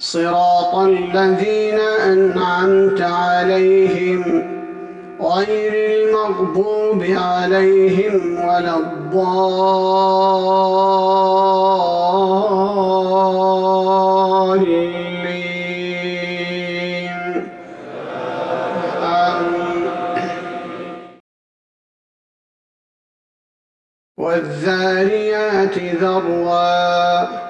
صراط الذين أنعمت عليهم غير المغضوب عليهم ولا الضالين. والذاريات ذروا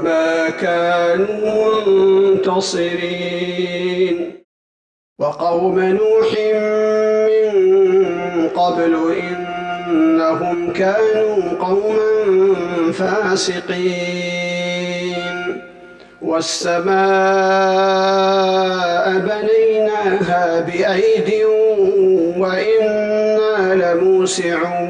وما كانوا منتصرين. وقوم نوح من قبل إنهم كانوا قوما فاسقين. والسماء بنيناها بأيد وإنا لموسعون.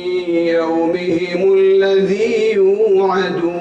يومهم الذي يوعدون.